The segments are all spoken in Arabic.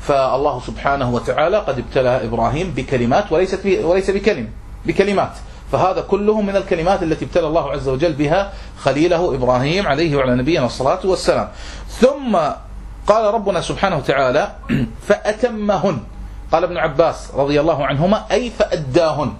فالله سبحانه وتعالى قد ابتلى إبراهيم بكلمات وليست وليس بكلم بكلمات. فهذا كله من الكلمات التي ابتلى الله عز وجل بها خليله إبراهيم عليه وعلى نبينا الصلاة والسلام. ثم قال ربنا سبحانه وتعالى فأتمهن. قال ابن عباس رضي الله عنهما أي فأداهن.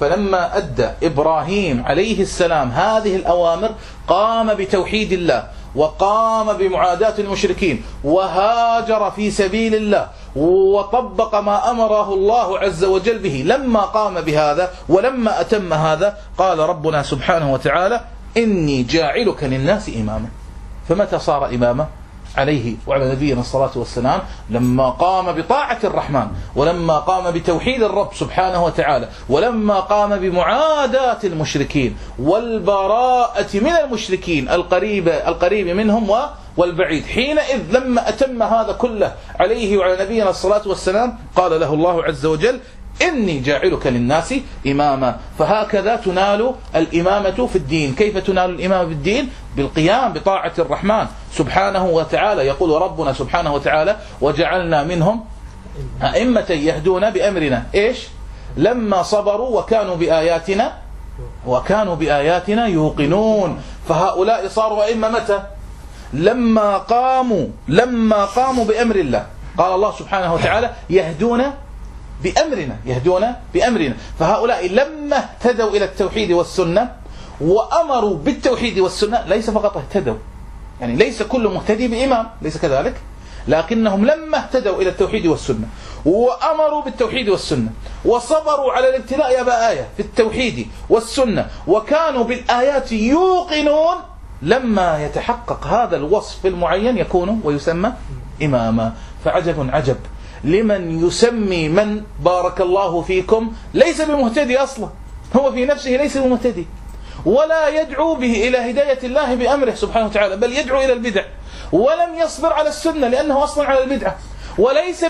فلما أدى إبراهيم عليه السلام هذه الأوامر قام بتوحيد الله. وقام بمعاداة المشركين وهاجر في سبيل الله وطبق ما أمره الله عز وجل به. لما قام بهذا ولما أتم هذا قال ربنا سبحانه وتعالى إني جاعلك للناس إماما. فمتى صار إماما؟ عليه وعلى نبينا الصلاة والسلام لما قام بطاعة الرحمن ولما قام بتوحيد الرب سبحانه وتعالى ولما قام بمعاداة المشركين والبراءة من المشركين القريب القريب منهم والبعيد. حينئذ لما أتم هذا كله عليه وعلى نبينا الصلاة والسلام قال له الله عز وجل إني جاعلك للناس إماما. فهكذا تنال الإمامة في الدين. كيف تنال الإمامة في الدين؟ بالقيام بطاعة الرحمن سبحانه وتعالى. يقول ربنا سبحانه وتعالى وجعلنا منهم أئمة يهدون بأمرنا. إيش؟ لما صبروا وكانوا بآياتنا وكانوا بآياتنا يوقنون. فهؤلاء صاروا أئمة متى؟ لما قاموا لما قاموا بأمر الله. قال الله سبحانه وتعالى يهدون بأمرنا يهدون بأمرنا. فهؤلاء لما اهتدوا إلى التوحيد والسنة وأمروا بالتوحيد والسنة ليس فقط اهتدوا يعني ليس كل مهتدي بإمام ليس كذلك لكنهم لما اهتدوا إلى التوحيد والسنة وأمروا بالتوحيد والسنة وصبروا على الابتلاء بآية في التوحيد والسنة وكانوا بالآيات يوقنون لما يتحقق هذا الوصف المعين يكون ويسمى إماما. فعجب عجب. لمن يسمي من بارك الله فيكم ليس بمهتدي أصلا. هو في نفسه ليس بمهتدي. ولا يدعو به إلى هداية الله بأمره سبحانه وتعالى بل يدعو إلى البدع. ولم يصبر على السنة لأنه أصلا على البدعة. وليس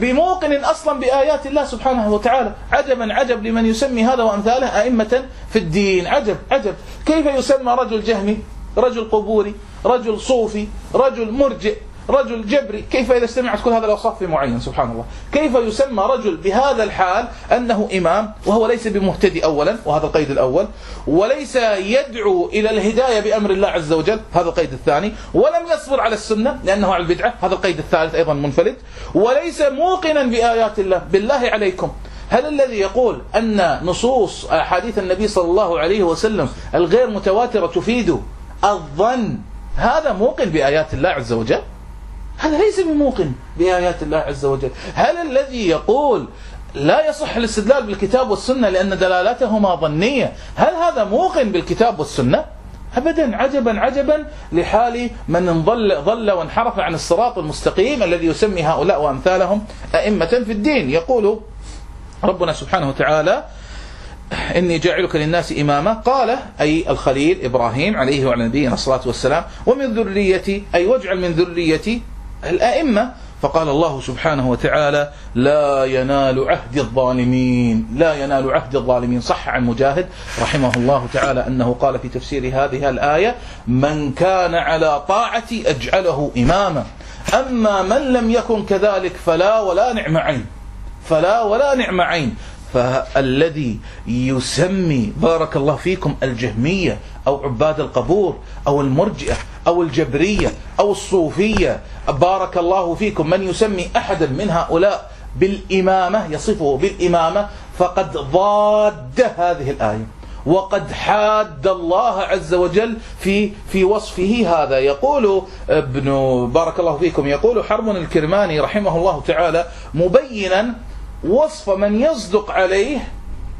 بموقن, أصلا بآيات الله سبحانه وتعالى. عجبا عجب لمن يسمي هذا وأمثاله أئمة في الدين. عجب عجب. كيف يسمى رجل جهمي؟ رجل قبوري رجل صوفي رجل مرجئ. رجل جبري كيف إذا استمعت كل هذا الأوصاف في معين؟ سبحان الله كيف يسمى رجل بهذا الحال أنه إمام وهو ليس بمهتدي أولا وهذا القيد الأول وليس يدعو إلى الهداية بأمر الله عز وجل هذا القيد الثاني ولم يصبر على السنة لأنه على البدعة هذا القيد الثالث أيضا منفرد وليس موقنا بآيات الله بالله عليكم. هل الذي يقول أن نصوص أحاديث النبي صلى الله عليه وسلم الغير متواترة تفيد الظن؟ هذا موقن بآيات الله عز وجل؟ هذا ليس بموقن بآيات الله عز وجل. هل الذي يقول لا يصح الاستدلال بالكتاب والسنة لأن دلالتهما ظنية؟ هل هذا موقن بالكتاب والسنة؟ أبدا عجبا عجبا لحال من ضل, ضل وانحرف عن الصراط المستقيم الذي يسمي هؤلاء وأمثالهم أئمة في الدين. يقول ربنا سبحانه وتعالى إني جاعلك للناس إماما. قال أي الخليل إبراهيم عليه وعلى نبينا الصلاة والسلام ومن ذريتي أي واجعل من ذريتي الأئمة. فقال الله سبحانه وتعالى لا ينال عهد الظالمين لا ينال عهد الظالمين. صح عن مجاهد رحمه الله تعالى أنه قال في تفسير هذه الآية من كان على طاعتي أجعله إماما. أما من لم يكن كذلك فلا ولا نعم عين فلا ولا نعم عين. فالذي يسمي بارك الله فيكم الجهمية أو عباد القبور أو المرجئة أو الجبرية أو الصوفية بارك الله فيكم من يسمي أحدا من هؤلاء بالإمامة يصفه بالإمامة فقد ضاد هذه الآية. وقد حاد الله عز وجل في في وصفه هذا. يقول ابن بارك الله فيكم يقول حرب الكرماني رحمه الله تعالى مبينا وصف من يصدق عليه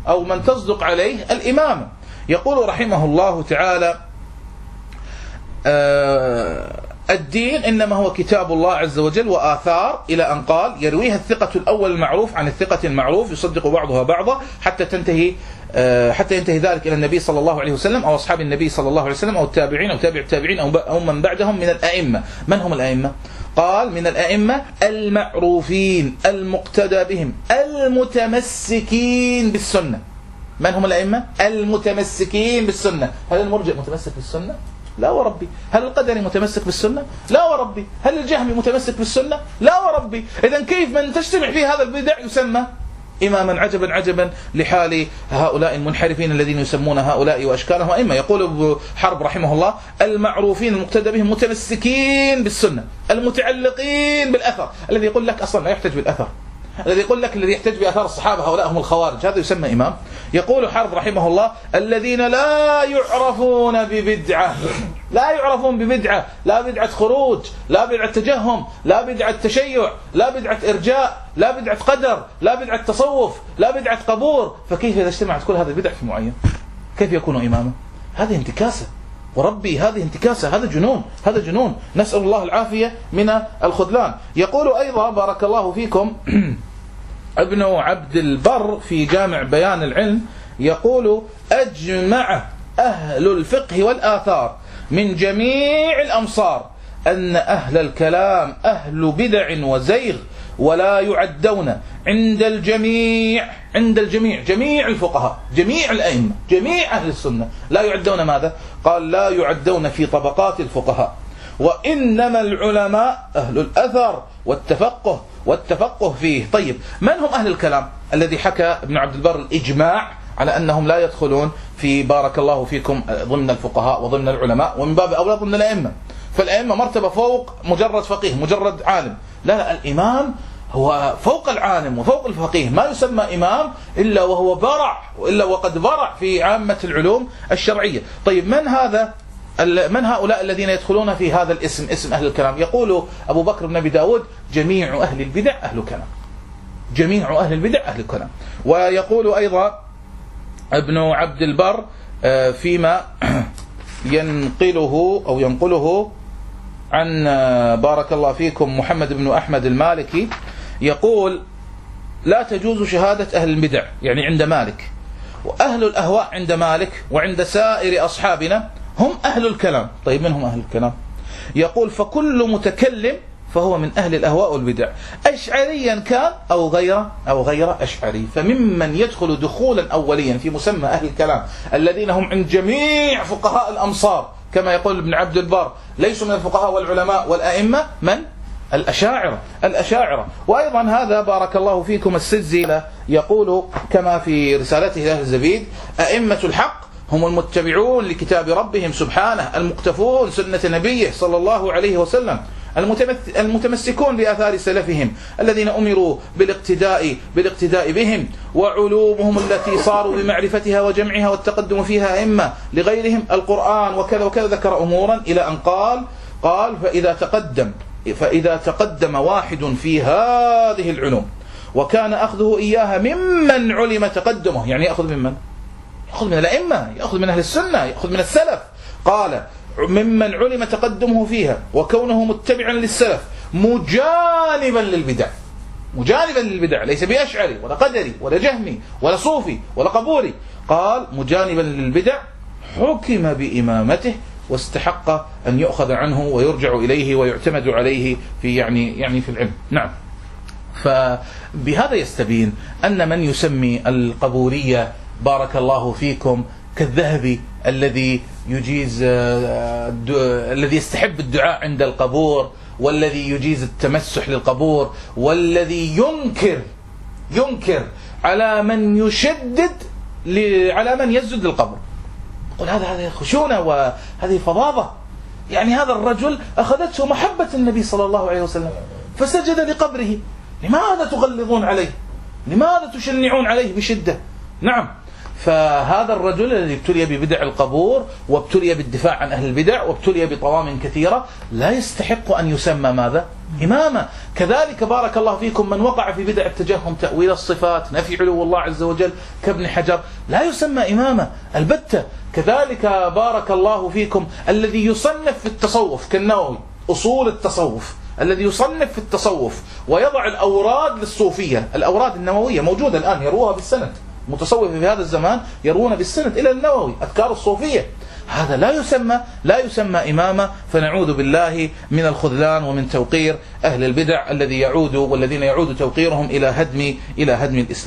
أو من تصدق عليه الإمامة يقول رحمه الله تعالى الدين إنما هو كتاب الله عز وجل وآثار إلى أن قال يرويها الثقة الأول المعروف عن الثقة المعروف يصدق بعضها بعضا حتى تنتهي آه، حتى ينتهي ذلك إلى النبي صلى الله عليه وسلم أو أصحاب النبي صلى الله عليه وسلم أو التابعين أو تابع التابعين أو من بعدهم من الأئمة. من هم الأئمة؟ قال من الأئمة المعروفين المقتدى بهم المتمسكين بالسنة. من هم الأئمة؟ المتمسكين بالسنة. هل المرجئ متمسك بالسنة؟ لا وربي. هل القدري متمسك بالسنة؟ لا وربي. هل الجهمي متمسك بالسنة؟ لا وربي. إذا كيف من تجتمع في هذا البدع يسمى إماما عجبا عجبا لحال هؤلاء المنحرفين الذين يسمون هؤلاء وأشكالهم. أئمة يقول أبو حرب رحمه الله المعروفين المقتدى بهم متمسكين بالسنة المتعلقين بالأثر. الذي يقول لك أصلا لا يحتج بالأثر. الذي يقول لك الذي يحتج بأثار الصحابة هؤلاء هم الخوارج. هذا يسمى إمام. يقول حرب رحمه الله الذين لا يعرفون ببدعة. لا يعرفون ببدعة. لا بدعة خروج لا بدعة تجهم لا بدعة تشيع لا بدعة إرجاء لا بدعة قدر لا بدعة تصوف لا بدعة قبور. فكيف إذا اجتمعت كل هذه البدع في معين؟ كيف يكون إماما؟ هذه انتكاسة. وربي هذه انتكاسة. هذا جنون هذا جنون. نسأل الله العافية من الخذلان. يقول أيضا بارك الله فيكم. ابن عبد البر في جامع بيان العلم يقول أجمع أهل الفقه والآثار من جميع الأمصار أن أهل الكلام أهل بدع وزيغ ولا يعدون عند الجميع عند الجميع جميع الفقهاء جميع الأئمة جميع أهل السنة لا يعدون ماذا؟ قال لا يعدون في طبقات الفقهاء وإنما العلماء أهل الأثر والتفقه والتفقه فيه. طيب من هم أهل الكلام الذي حكى ابن عبد البر الإجماع على أنهم لا يدخلون في بارك الله فيكم ضمن الفقهاء وضمن العلماء ومن باب أولى ضمن الأئمة؟ فالأئمة مرتبة فوق مجرد فقيه مجرد عالم. لا لا الإمام هو فوق العالم وفوق الفقيه. ما يسمى إمام إلا وهو برع وإلا وقد برع في عامة العلوم الشرعية. طيب من هذا من هؤلاء الذين يدخلون في هذا الاسم اسم أهل الكلام؟ يقول أبو بكر بن أبي داود جميع أهل البدع أهل كلام جميع أهل البدع أهل الكلام. ويقول أيضا ابن عبد البر آه، فيما ينقله أو ينقله عن آه، بارك الله فيكم محمد بن أحمد المالكي. يقول لا تجوز شهادة أهل البدع يعني عند مالك. وأهل الأهواء عند مالك وعند سائر أصحابنا هم أهل الكلام. طيب من هم أهل الكلام؟ يقول فكل متكلم فهو من أهل الأهواء والبدع. أشعريا كان أو غير أو غير أشعري. فممن يدخل دخولا أوليا في مسمى أهل الكلام الذين هم عند جميع فقهاء الأمصار كما يقول ابن عبد البر ليسوا من الفقهاء والعلماء والأئمة. من؟ الأشاعرة. الأشاعرة. وأيضا هذا بارك الله فيكم السجزي يقول كما في رسالته أهل الزبيد أئمة الحق هم المتبعون لكتاب ربهم سبحانه المقتفون سنة نبيه صلى الله عليه وسلم المتمسكون بآثار سلفهم الذين أمروا بالاقتداء بالاقتداء بهم وعلومهم التي صاروا بمعرفتها وجمعها والتقدم فيها أئمة لغيرهم القرآن وكذا وكذا ذكر أمورا إلى أن قال قال فإذا تقدم فإذا تقدم واحد في هذه العلوم وكان أخذه إياها ممن علم تقدمه يعني يأخذ ممن؟ يأخذ من الأئمة يأخذ من أهل السنة يأخذ من السلف. قال ممن علم تقدمه فيها وكونه متبعا للسلف مجانبا للبدع. مجانبا للبدع ليس بأشعري ولا قدري ولا جهمي ولا صوفي ولا قبوري. قال مجانبا للبدع حكم بإمامته واستحق أن يؤخذ عنه ويرجع إليه ويعتمد عليه في يعني يعني في العلم. نعم. فبهذا يستبين أن من يسمي القبورية بارك الله فيكم كالذهبي الذي يجيز آه، الذي يستحب الدعاء عند القبور والذي يجيز التمسح للقبور والذي ينكر ينكر على من يشدد على من يسجد للقبر يقول هذا هذه خشونة وهذه فظاظة. يعني هذا الرجل أخذته محبة النبي صلى الله عليه وسلم فسجد لقبره. لماذا تغلظون عليه؟ لماذا تشنعون عليه بشدة؟ نعم. فهذا الرجل الذي ابتلي ببدع القبور وابتلي بالدفاع عن أهل البدع وابتلي بطوام كثيرة لا يستحق أن يسمى ماذا؟ إماما. كذلك بارك الله فيكم من وقع في بدع التجهم تأويل الصفات نفي علو الله عز وجل كابن حجر لا يسمى إماما. البتة. كذلك بارك الله فيكم الذي يصنف في التصوف كالنووي أصول التصوف الذي يصنف في التصوف ويضع الأوراد للصوفية. الأوراد النووية موجودة الآن يروها بالسند. متصوف في هذا الزمان يرون بالسند إلى النووي أذكار الصوفية. هذا لا يسمى لا يسمى إمامة فنعوذ بالله من الخذلان ومن توقير أهل البدع الذي يعود والذين يعود توقيرهم إلى هدم إلى هدم الإسلام.